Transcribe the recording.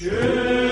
Schön